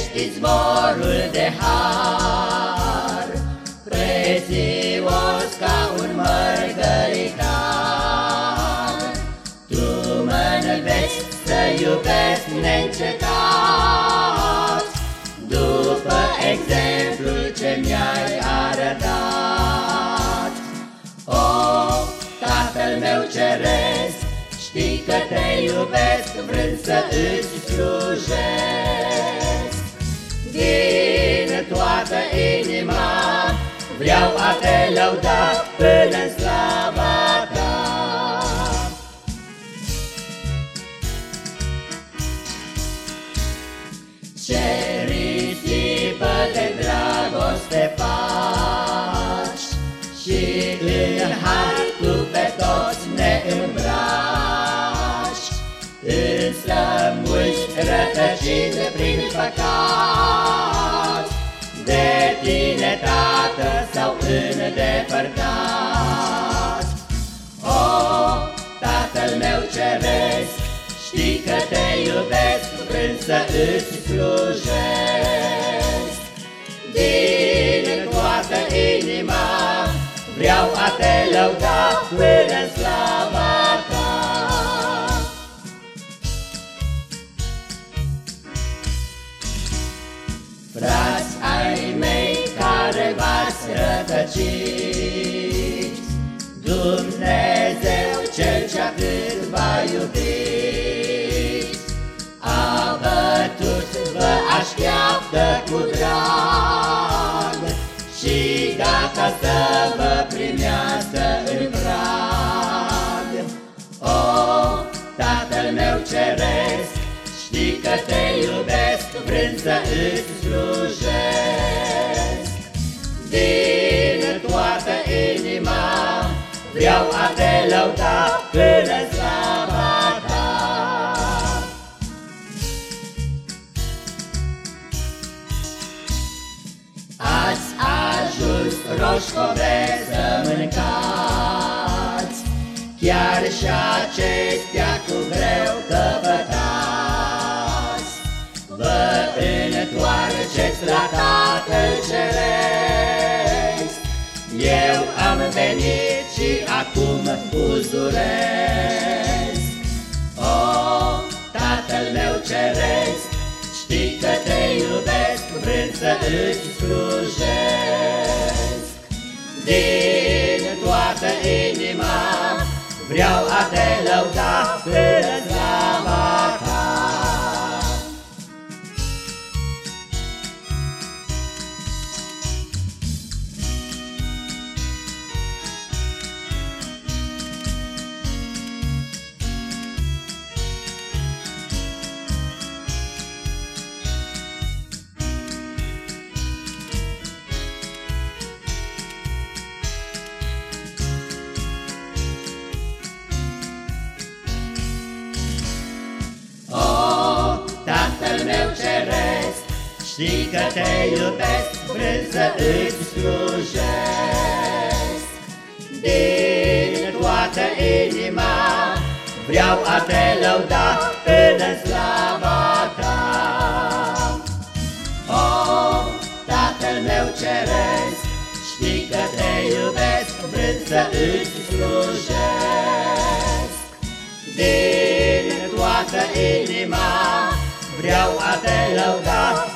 ești izvorul de har, prețios ca un mărgăritar. Tu mă înveți să iubesc neîncetat, după exemplul ce mi-ai arătat. O, Tatăl meu ceresc, știi că te iubesc vrând să îți slujesc. Inima Vreau a te lăuda până în slava ta. Ce risipă de dragoste faci Și în har tu pe toți ne îmbraci. Însă mulți rătăciți prin păcat îndepărtat. O, Tatăl meu ceresc, știi că te iubesc, vrând să îți slujesc. Din toată inima vreau a te lăuda până în slava ta. Frați ai mei care v-ați rătăcit. Vă primească în prag. O, Tatăl meu ceresc, știi că te iubesc, vrând să îți slujesc. Din toată inima Vreau a te lăuda până ajuns roșcove să mâncați Chiar și acestea cu greu căpătați Vă întoarceți la Tatăl Ceresc eu am venit și acum uzuresc. Vreau a te lăuda până Știi că te iubesc, vrând să îți slujesc. Din toată inima Vreau a te lăuda până slava ta. O, Tatăl meu ceresc Știi că te iubesc, vrând să îți slujesc. Din toată inima Vreau a te lăuda